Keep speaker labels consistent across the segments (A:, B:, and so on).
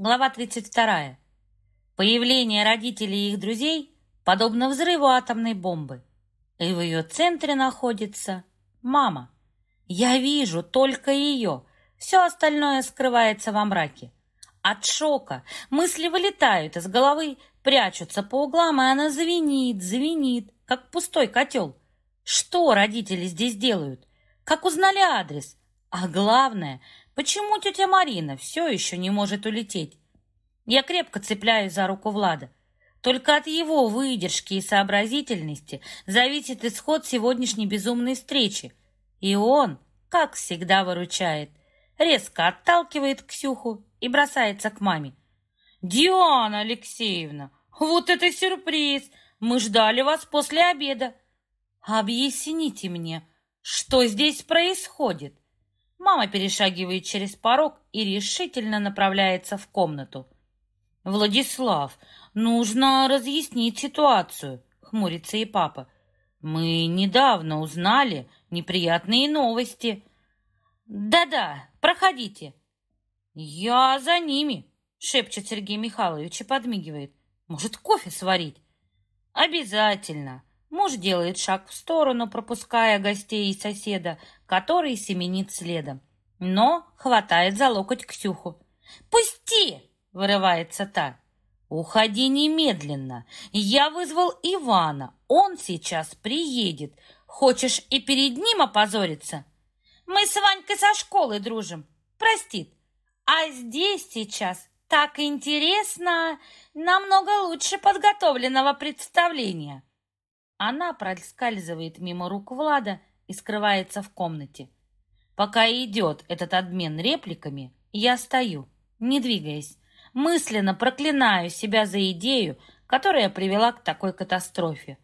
A: Глава 32. Появление родителей и их друзей подобно взрыву атомной бомбы. И в ее центре находится мама. Я вижу только ее. Все остальное скрывается во мраке. От шока мысли вылетают из головы, прячутся по углам, и она звенит, звенит, как пустой котел. Что родители здесь делают? Как узнали адрес? А главное, Почему тетя Марина все еще не может улететь? Я крепко цепляюсь за руку Влада. Только от его выдержки и сообразительности зависит исход сегодняшней безумной встречи. И он, как всегда, выручает. Резко отталкивает Ксюху и бросается к маме. «Диана Алексеевна, вот это сюрприз! Мы ждали вас после обеда. Объясните мне, что здесь происходит?» Мама перешагивает через порог и решительно направляется в комнату. «Владислав, нужно разъяснить ситуацию», — хмурится и папа. «Мы недавно узнали неприятные новости». «Да-да, проходите». «Я за ними», — шепчет Сергей Михайлович и подмигивает. «Может, кофе сварить?» «Обязательно». Муж делает шаг в сторону, пропуская гостей и соседа, который семенит следом, но хватает за локоть Ксюху. «Пусти!» — вырывается та. «Уходи немедленно! Я вызвал Ивана, он сейчас приедет. Хочешь и перед ним опозориться?» «Мы с Ванькой со школы дружим, простит. А здесь сейчас так интересно, намного лучше подготовленного представления». Она проскальзывает мимо рук Влада и скрывается в комнате. Пока идет этот обмен репликами, я стою, не двигаясь, мысленно проклинаю себя за идею, которая привела к такой катастрофе.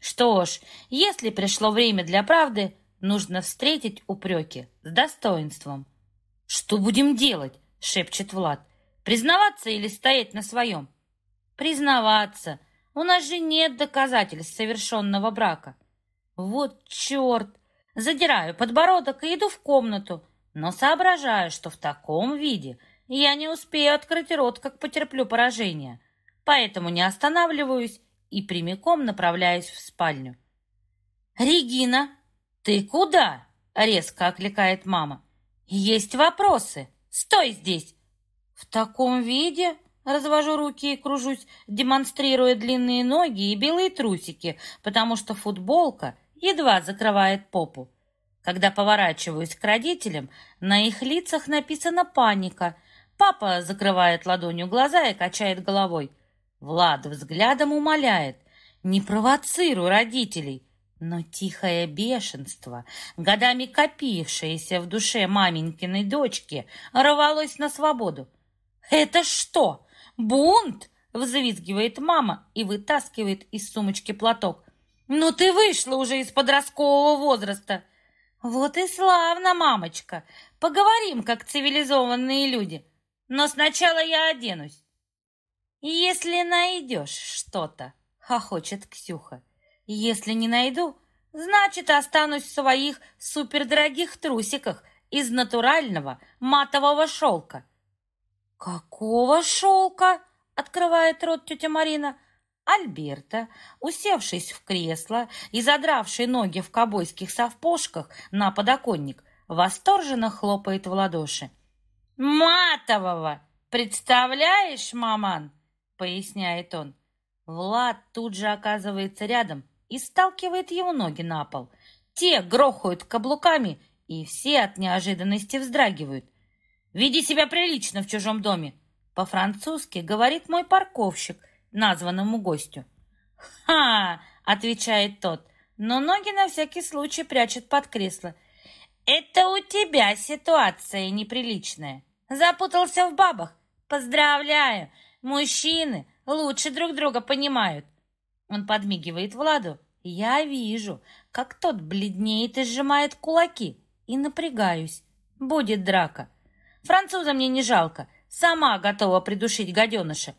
A: Что ж, если пришло время для правды, нужно встретить упреки с достоинством. «Что будем делать?» — шепчет Влад. «Признаваться или стоять на своем?» «Признаваться», у нас же нет доказательств совершенного брака. Вот черт! Задираю подбородок и иду в комнату, но соображаю, что в таком виде я не успею открыть рот, как потерплю поражение. Поэтому не останавливаюсь и прямиком направляюсь в спальню. «Регина, ты куда?» — резко окликает мама. «Есть вопросы. Стой здесь!» «В таком виде?» Развожу руки и кружусь, демонстрируя длинные ноги и белые трусики, потому что футболка едва закрывает попу. Когда поворачиваюсь к родителям, на их лицах написана паника. Папа закрывает ладонью глаза и качает головой. Влад взглядом умоляет. «Не провоцируй родителей!» Но тихое бешенство, годами копившееся в душе маменькиной дочки, рвалось на свободу. «Это что, «Бунт!» — взвизгивает мама и вытаскивает из сумочки платок. «Ну ты вышла уже из подросткового возраста!» «Вот и славно, мамочка! Поговорим, как цивилизованные люди. Но сначала я оденусь». «Если найдешь что-то», — хохочет Ксюха. «Если не найду, значит, останусь в своих супердорогих трусиках из натурального матового шелка. «Какого шелка?» — открывает рот тетя Марина. Альберта, усевшись в кресло и задравший ноги в кобойских совпошках на подоконник, восторженно хлопает в ладоши. «Матового! Представляешь, маман?» — поясняет он. Влад тут же оказывается рядом и сталкивает его ноги на пол. Те грохают каблуками, и все от неожиданности вздрагивают. Веди себя прилично в чужом доме. По-французски говорит мой парковщик названному гостю. «Ха!» — отвечает тот, но ноги на всякий случай прячет под кресло. «Это у тебя ситуация неприличная. Запутался в бабах. Поздравляю! Мужчины лучше друг друга понимают». Он подмигивает Владу. Я вижу, как тот бледнеет и сжимает кулаки, и напрягаюсь. Будет драка. Француза мне не жалко, сама готова придушить гаденыша.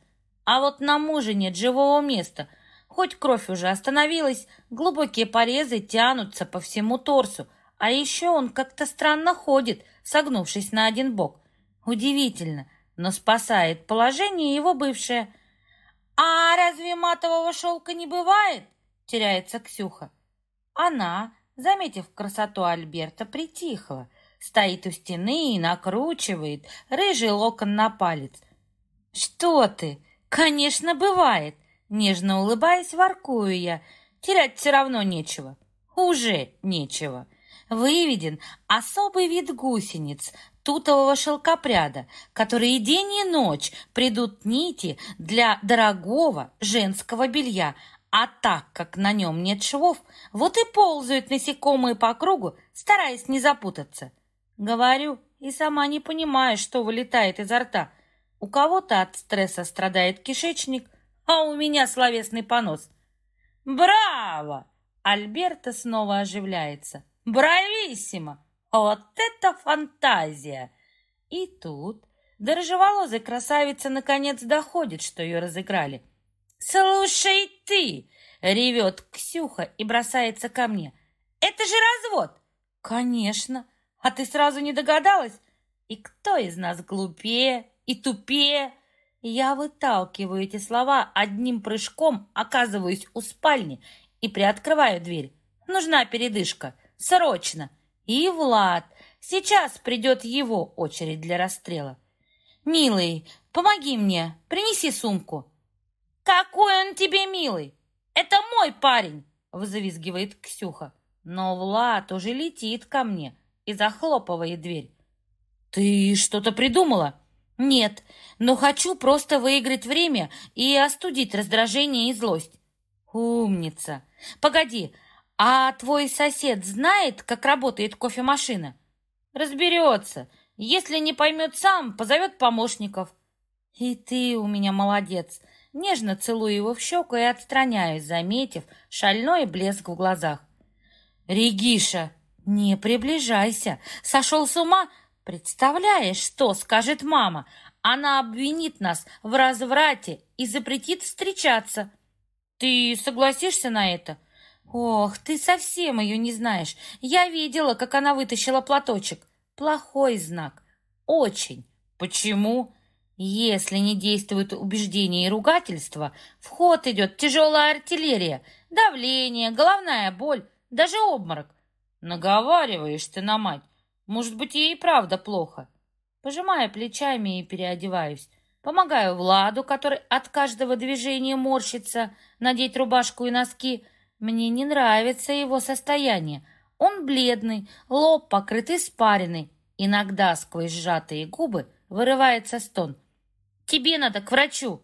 A: А вот на муже нет живого места. Хоть кровь уже остановилась, глубокие порезы тянутся по всему торсу, а еще он как-то странно ходит, согнувшись на один бок. Удивительно, но спасает положение его бывшая. «А разве матового шелка не бывает?» — теряется Ксюха. Она, заметив красоту Альберта, притихла, стоит у стены и накручивает рыжий локон на палец. «Что ты? Конечно, бывает!» Нежно улыбаясь, воркую я. Терять все равно нечего. Уже нечего. Выведен особый вид гусениц, тутового шелкопряда, которые день и ночь придут нити для дорогого женского белья, а так как на нем нет швов, вот и ползают насекомые по кругу, стараясь не запутаться. Говорю и сама не понимаю, что вылетает изо рта. У кого-то от стресса страдает кишечник, а у меня словесный понос. «Браво!» Альберта снова оживляется. «Брависсимо! Вот это фантазия!» И тут до рыжеволозой красавица наконец доходит, что ее разыграли. «Слушай ты!» — ревет Ксюха и бросается ко мне. «Это же развод!» «Конечно! А ты сразу не догадалась? И кто из нас глупее и тупее?» Я выталкиваю эти слова одним прыжком, оказываюсь у спальни и приоткрываю дверь. Нужна передышка. Срочно. И Влад. Сейчас придет его очередь для расстрела. «Милый, помоги мне, принеси сумку». «Какой он тебе милый? Это мой парень!» Взвизгивает Ксюха. Но Влад уже летит ко мне и захлопывает дверь. «Ты что-то придумала?» «Нет, но хочу просто выиграть время и остудить раздражение и злость». «Умница! Погоди, а твой сосед знает, как работает кофемашина?» «Разберется. Если не поймет сам, позовет помощников». «И ты у меня молодец!» Нежно целую его в щеку и отстраняюсь, заметив шальной блеск в глазах. «Региша, не приближайся! Сошел с ума? Представляешь, что скажет мама? Она обвинит нас в разврате и запретит встречаться. Ты согласишься на это? Ох, ты совсем ее не знаешь. Я видела, как она вытащила платочек. Плохой знак. Очень. Почему? Если не действуют убеждения и ругательства, в ход идет тяжелая артиллерия, давление, головная боль, даже обморок. Наговариваешь ты на мать. Может быть, ей и правда плохо. Пожимаю плечами и переодеваюсь. Помогаю Владу, который от каждого движения морщится, надеть рубашку и носки. Мне не нравится его состояние. Он бледный, лоб покрыт испариной. Иногда сквозь сжатые губы вырывается стон. «Тебе надо к врачу!»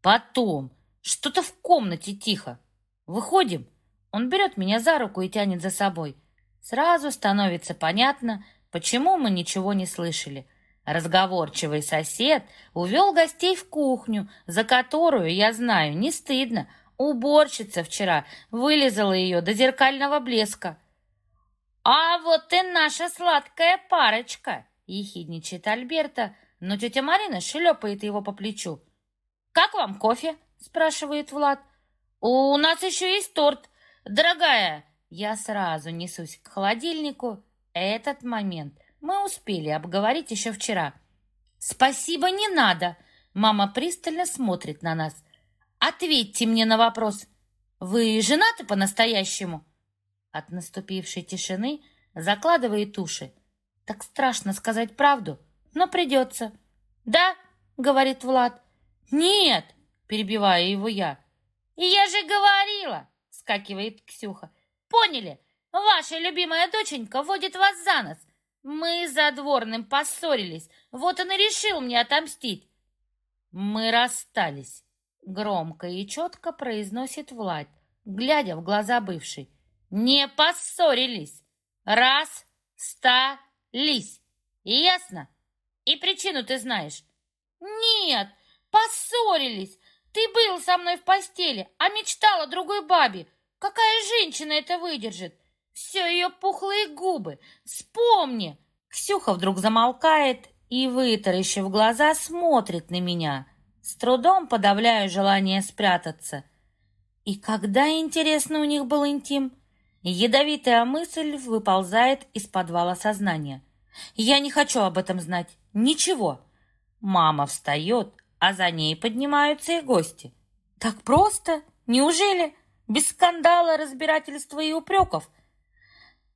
A: «Потом!» «Что-то в комнате тихо!» «Выходим!» Он берет меня за руку и тянет за собой. Сразу становится понятно, Почему мы ничего не слышали? Разговорчивый сосед увел гостей в кухню, за которую, я знаю, не стыдно. Уборщица вчера вылезала ее до зеркального блеска. «А вот и наша сладкая парочка!» — ехидничает Альберта, но тетя Марина шлепает его по плечу. «Как вам кофе?» — спрашивает Влад. «У нас еще есть торт. Дорогая!» Я сразу несусь к холодильнику этот момент мы успели обговорить еще вчера. «Спасибо, не надо!» Мама пристально смотрит на нас. «Ответьте мне на вопрос. Вы женаты по-настоящему?» От наступившей тишины закладывает уши. Так страшно сказать правду, но придется. «Да?» — говорит Влад. «Нет!» — перебиваю его я. «Я же говорила!» — скакивает Ксюха. «Поняли? Ваша любимая доченька водит вас за нос. Мы за дворным поссорились, вот он и решил мне отомстить. Мы расстались, громко и четко произносит Влад, глядя в глаза бывшей. Не поссорились, раз, ста, лись. Ясно? И причину ты знаешь. Нет, поссорились. Ты был со мной в постели, а мечтала другой бабе. Какая женщина это выдержит? все ее пухлые губы. Вспомни!» Ксюха вдруг замолкает и, вытаращив глаза, смотрит на меня. С трудом подавляю желание спрятаться. И когда, интересно, у них был интим? Ядовитая мысль выползает из подвала сознания. Я не хочу об этом знать. Ничего. Мама встает, а за ней поднимаются и гости. Так просто? Неужели? Без скандала, разбирательства и упреков?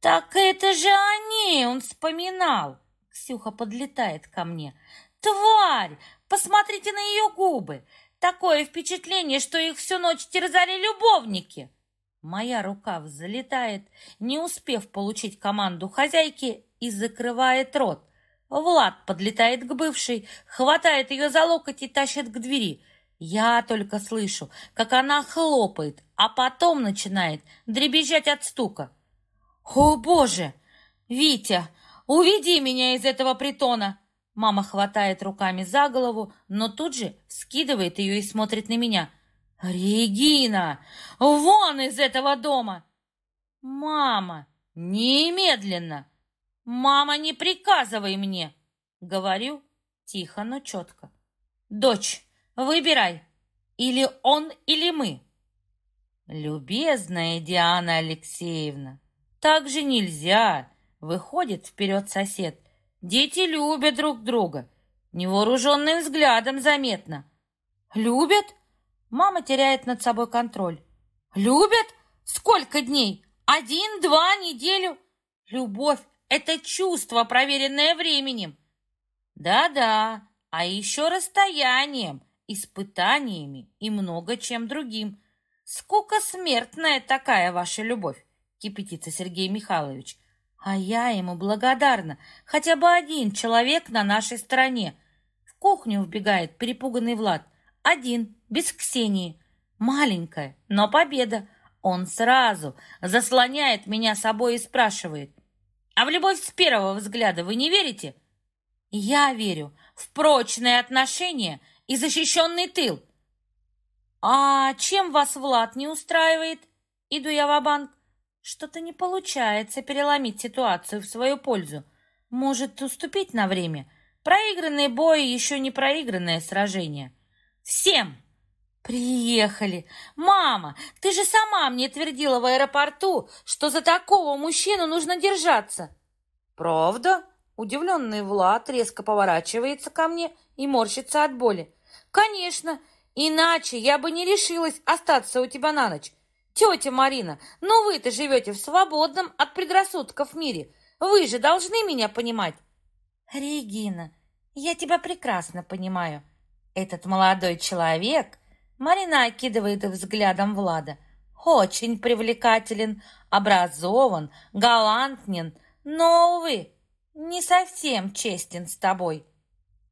A: Так это же они, он вспоминал. Ксюха подлетает ко мне. Тварь! Посмотрите на ее губы! Такое впечатление, что их всю ночь терзали любовники. Моя рука взлетает, не успев получить команду хозяйки, и закрывает рот. Влад подлетает к бывшей, хватает ее за локоть и тащит к двери. Я только слышу, как она хлопает, а потом начинает дребезжать от стука. «О, Боже! Витя, уведи меня из этого притона!» Мама хватает руками за голову, но тут же скидывает ее и смотрит на меня. «Регина, вон из этого дома!» «Мама, немедленно!» «Мама, не приказывай мне!» Говорю тихо, но четко. «Дочь, выбирай, или он, или мы!» «Любезная Диана Алексеевна, так же нельзя!» Выходит вперед сосед. «Дети любят друг друга, невооруженным взглядом заметно». «Любят?» Мама теряет над собой контроль. «Любят? Сколько дней? Один, два, неделю?» «Любовь это чувство, проверенное временем. Да-да, а еще расстоянием, испытаниями и много чем другим. Сколько смертная такая ваша любовь, кипятится Сергей Михайлович. А я ему благодарна. Хотя бы один человек на нашей стороне. В кухню вбегает перепуганный Влад. Один, без Ксении. Маленькая, но победа. Он сразу заслоняет меня собой и спрашивает. А в любовь с первого взгляда вы не верите? Я верю в прочные отношения и защищенный тыл. А чем вас Влад не устраивает? Иду я в банк Что-то не получается переломить ситуацию в свою пользу. Может, уступить на время? Проигранный бой еще не проигранное сражение. Всем «Приехали! Мама, ты же сама мне твердила в аэропорту, что за такого мужчину нужно держаться!» «Правда?» Удивленный Влад резко поворачивается ко мне и морщится от боли. «Конечно! Иначе я бы не решилась остаться у тебя на ночь. Тетя Марина, ну вы-то живете в свободном от предрассудков мире. Вы же должны меня понимать!» «Регина, я тебя прекрасно понимаю. Этот молодой человек Марина окидывает взглядом Влада. Очень привлекателен, образован, галантнен, но, увы, не совсем честен с тобой.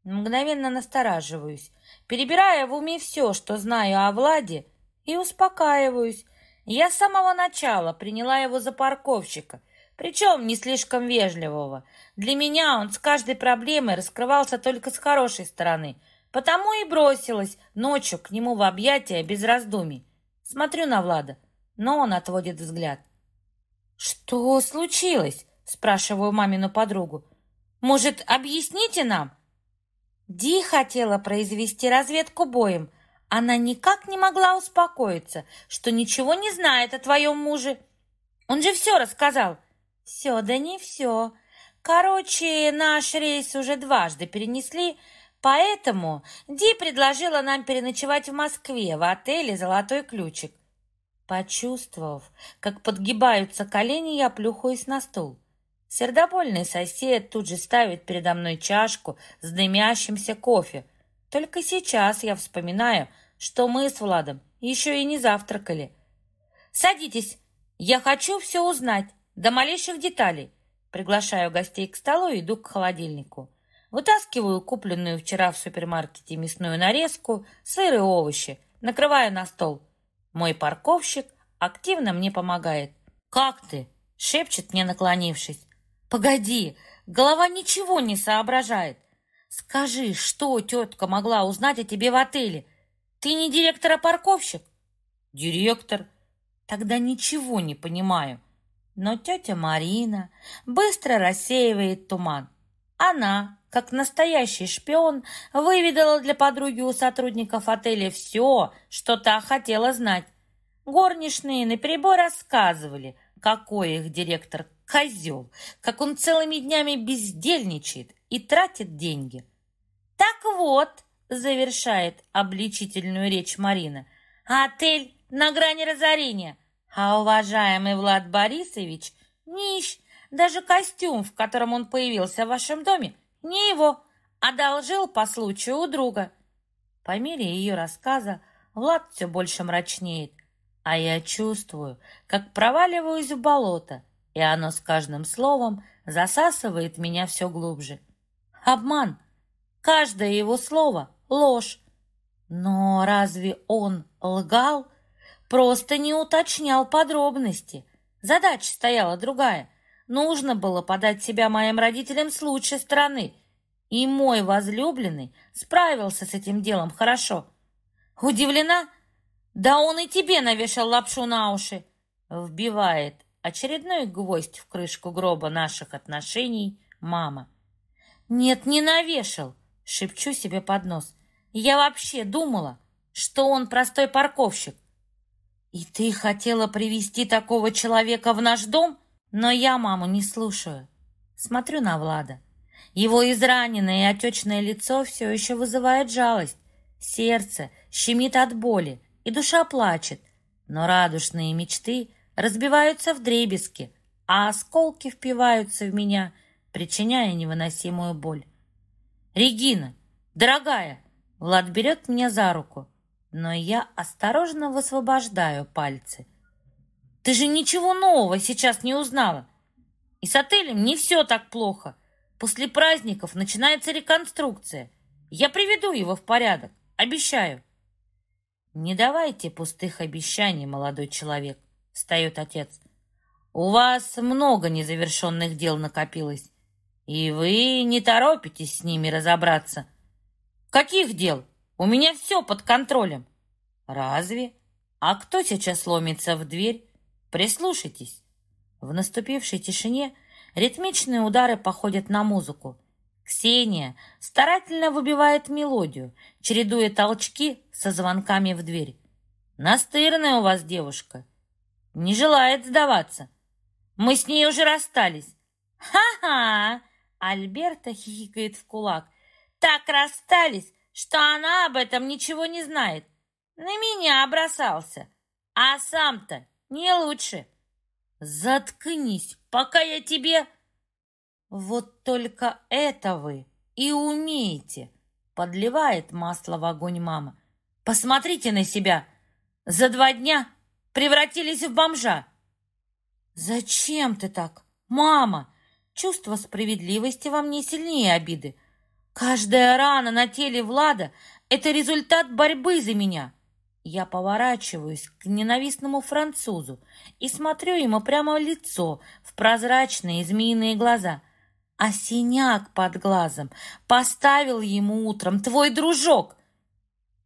A: Мгновенно настораживаюсь, перебирая в уме все, что знаю о Владе, и успокаиваюсь. Я с самого начала приняла его за парковщика, причем не слишком вежливого. Для меня он с каждой проблемой раскрывался только с хорошей стороны – Потому и бросилась ночью к нему в объятия без раздумий. Смотрю на Влада, но он отводит взгляд. «Что случилось?» – спрашиваю мамину подругу. «Может, объясните нам?» Ди хотела произвести разведку боем. Она никак не могла успокоиться, что ничего не знает о твоем муже. Он же все рассказал. Все, да не все. Короче, наш рейс уже дважды перенесли, Поэтому Ди предложила нам переночевать в Москве в отеле «Золотой ключик». Почувствовав, как подгибаются колени, я плюхаюсь на стул. Сердобольный сосед тут же ставит передо мной чашку с дымящимся кофе. Только сейчас я вспоминаю, что мы с Владом еще и не завтракали. «Садитесь, я хочу все узнать, до малейших деталей». Приглашаю гостей к столу и иду к холодильнику. Вытаскиваю купленную вчера в супермаркете мясную нарезку, сыр и овощи, накрываю на стол. Мой парковщик активно мне помогает. «Как ты?» — шепчет мне, наклонившись. «Погоди, голова ничего не соображает. Скажи, что тетка могла узнать о тебе в отеле? Ты не директор, а парковщик?» «Директор». «Тогда ничего не понимаю». Но тетя Марина быстро рассеивает туман. Она как настоящий шпион, выведала для подруги у сотрудников отеля все, что та хотела знать. Горничные наперебой рассказывали, какой их директор козел, как он целыми днями бездельничает и тратит деньги. Так вот, завершает обличительную речь Марина, отель на грани разорения, а уважаемый Влад Борисович нищ, даже костюм, в котором он появился в вашем доме, не его, одолжил по случаю у друга. По мере ее рассказа Влад все больше мрачнеет, а я чувствую, как проваливаюсь в болото, и оно с каждым словом засасывает меня все глубже. Обман. Каждое его слово — ложь. Но разве он лгал? Просто не уточнял подробности. Задача стояла другая. Нужно было подать себя моим родителям с лучшей стороны. И мой возлюбленный справился с этим делом хорошо. Удивлена? Да он и тебе навешал лапшу на уши. Вбивает очередной гвоздь в крышку гроба наших отношений мама. Нет, не навешал, шепчу себе под нос. Я вообще думала, что он простой парковщик. И ты хотела привести такого человека в наш дом? Но я маму не слушаю. Смотрю на Влада. Его израненное и отечное лицо все еще вызывает жалость. Сердце щемит от боли, и душа плачет. Но радушные мечты разбиваются в дребезги, а осколки впиваются в меня, причиняя невыносимую боль. «Регина, дорогая!» Влад берет меня за руку, но я осторожно высвобождаю пальцы. «Ты же ничего нового сейчас не узнала. И с отелем не все так плохо. После праздников начинается реконструкция. Я приведу его в порядок, обещаю». «Не давайте пустых обещаний, молодой человек», — встает отец. «У вас много незавершенных дел накопилось, и вы не торопитесь с ними разобраться». «Каких дел? У меня все под контролем». «Разве? А кто сейчас ломится в дверь? Прислушайтесь». В наступившей тишине ритмичные удары походят на музыку. Ксения старательно выбивает мелодию, чередуя толчки со звонками в дверь. «Настырная у вас девушка. Не желает сдаваться. Мы с ней уже расстались». «Ха-ха!» Альберта хихикает в кулак – так расстались, что она об этом ничего не знает. На меня бросался, а сам-то не лучше. Заткнись, пока я тебе... Вот только это вы и умеете, подливает масло в огонь мама. Посмотрите на себя. За два дня превратились в бомжа. Зачем ты так, мама? Чувство справедливости во мне сильнее обиды. Каждая рана на теле Влада — это результат борьбы за меня. Я поворачиваюсь к ненавистному французу и смотрю ему прямо в лицо, в прозрачные змеиные глаза. А синяк под глазом поставил ему утром твой дружок.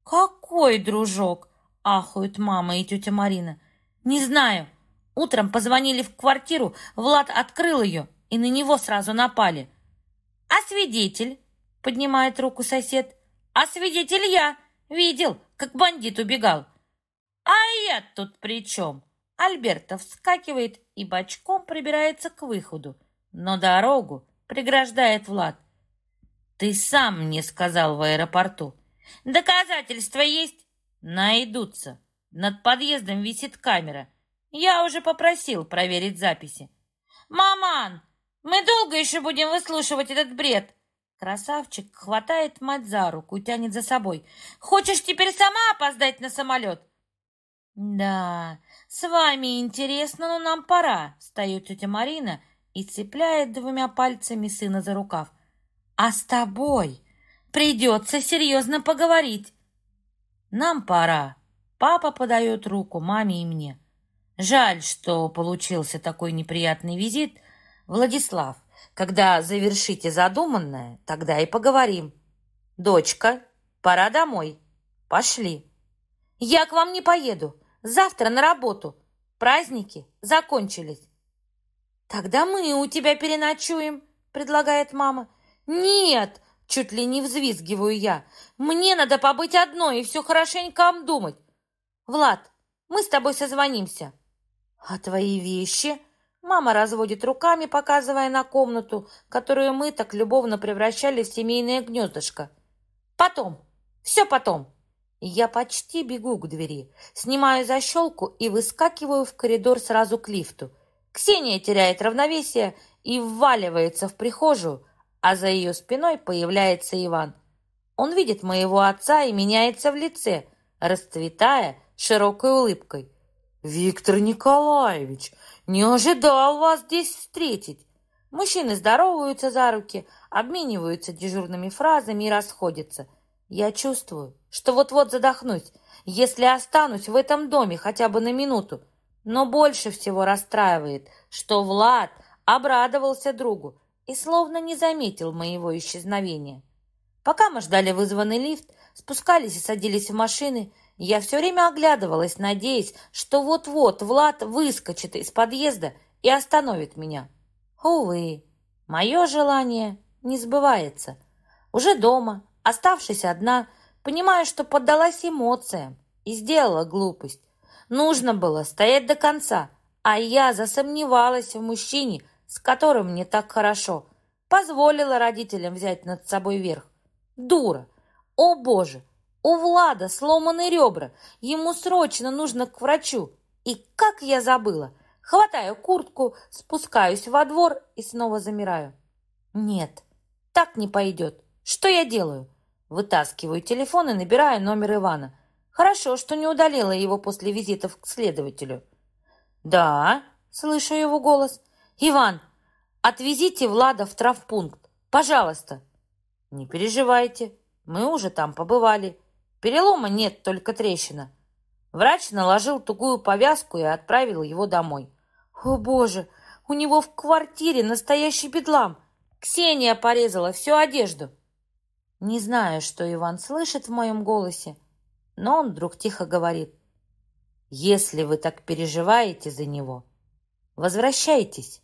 A: «Какой дружок?» — ахают мама и тетя Марина. «Не знаю. Утром позвонили в квартиру, Влад открыл ее, и на него сразу напали. А свидетель?» поднимает руку сосед. А свидетель я. Видел, как бандит убегал. А я тут при чем? Альберта вскакивает и бочком пробирается к выходу, но дорогу преграждает Влад. Ты сам мне сказал в аэропорту. Доказательства есть? Найдутся. Над подъездом висит камера. Я уже попросил проверить записи. «Маман, мы долго еще будем выслушивать этот бред?» Красавчик хватает мать за руку и тянет за собой. «Хочешь теперь сама опоздать на самолет?» «Да, с вами интересно, но нам пора», — встает тетя Марина и цепляет двумя пальцами сына за рукав. «А с тобой придется серьезно поговорить». «Нам пора». Папа подает руку маме и мне. Жаль, что получился такой неприятный визит. Владислав, когда завершите задуманное, тогда и поговорим. Дочка, пора домой. Пошли. Я к вам не поеду. Завтра на работу. Праздники закончились. Тогда мы у тебя переночуем, предлагает мама. Нет, чуть ли не взвизгиваю я. Мне надо побыть одной и все хорошенько обдумать. Влад, мы с тобой созвонимся. А твои вещи? Мама разводит руками, показывая на комнату, которую мы так любовно превращали в семейное гнездышко. Потом, все потом. Я почти бегу к двери, снимаю защелку и выскакиваю в коридор сразу к лифту. Ксения теряет равновесие и вваливается в прихожую, а за ее спиной появляется Иван. Он видит моего отца и меняется в лице, расцветая широкой улыбкой. «Виктор Николаевич, не ожидал вас здесь встретить!» Мужчины здороваются за руки, обмениваются дежурными фразами и расходятся. Я чувствую, что вот-вот задохнусь, если останусь в этом доме хотя бы на минуту. Но больше всего расстраивает, что Влад обрадовался другу и словно не заметил моего исчезновения. Пока мы ждали вызванный лифт, спускались и садились в машины, я все время оглядывалась, надеясь, что вот-вот Влад выскочит из подъезда и остановит меня. Увы, мое желание не сбывается. Уже дома, оставшись одна, понимаю, что поддалась эмоциям и сделала глупость. Нужно было стоять до конца, а я засомневалась в мужчине, с которым мне так хорошо. Позволила родителям взять над собой верх. Дура! О, Боже! У Влада сломаны ребра. Ему срочно нужно к врачу. И как я забыла! Хватаю куртку, спускаюсь во двор и снова замираю. Нет, так не пойдет. Что я делаю? Вытаскиваю телефон и набираю номер Ивана. Хорошо, что не удалила его после визитов к следователю. «Да», — слышу его голос. «Иван, отвезите Влада в травпункт, пожалуйста». «Не переживайте, мы уже там побывали. Перелома нет, только трещина. Врач наложил тугую повязку и отправил его домой. О, боже, у него в квартире настоящий бедлам. Ксения порезала всю одежду. Не знаю, что Иван слышит в моем голосе, но он вдруг тихо говорит. Если вы так переживаете за него, возвращайтесь.